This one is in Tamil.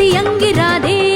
பிரத்தியங்கிரா தேவி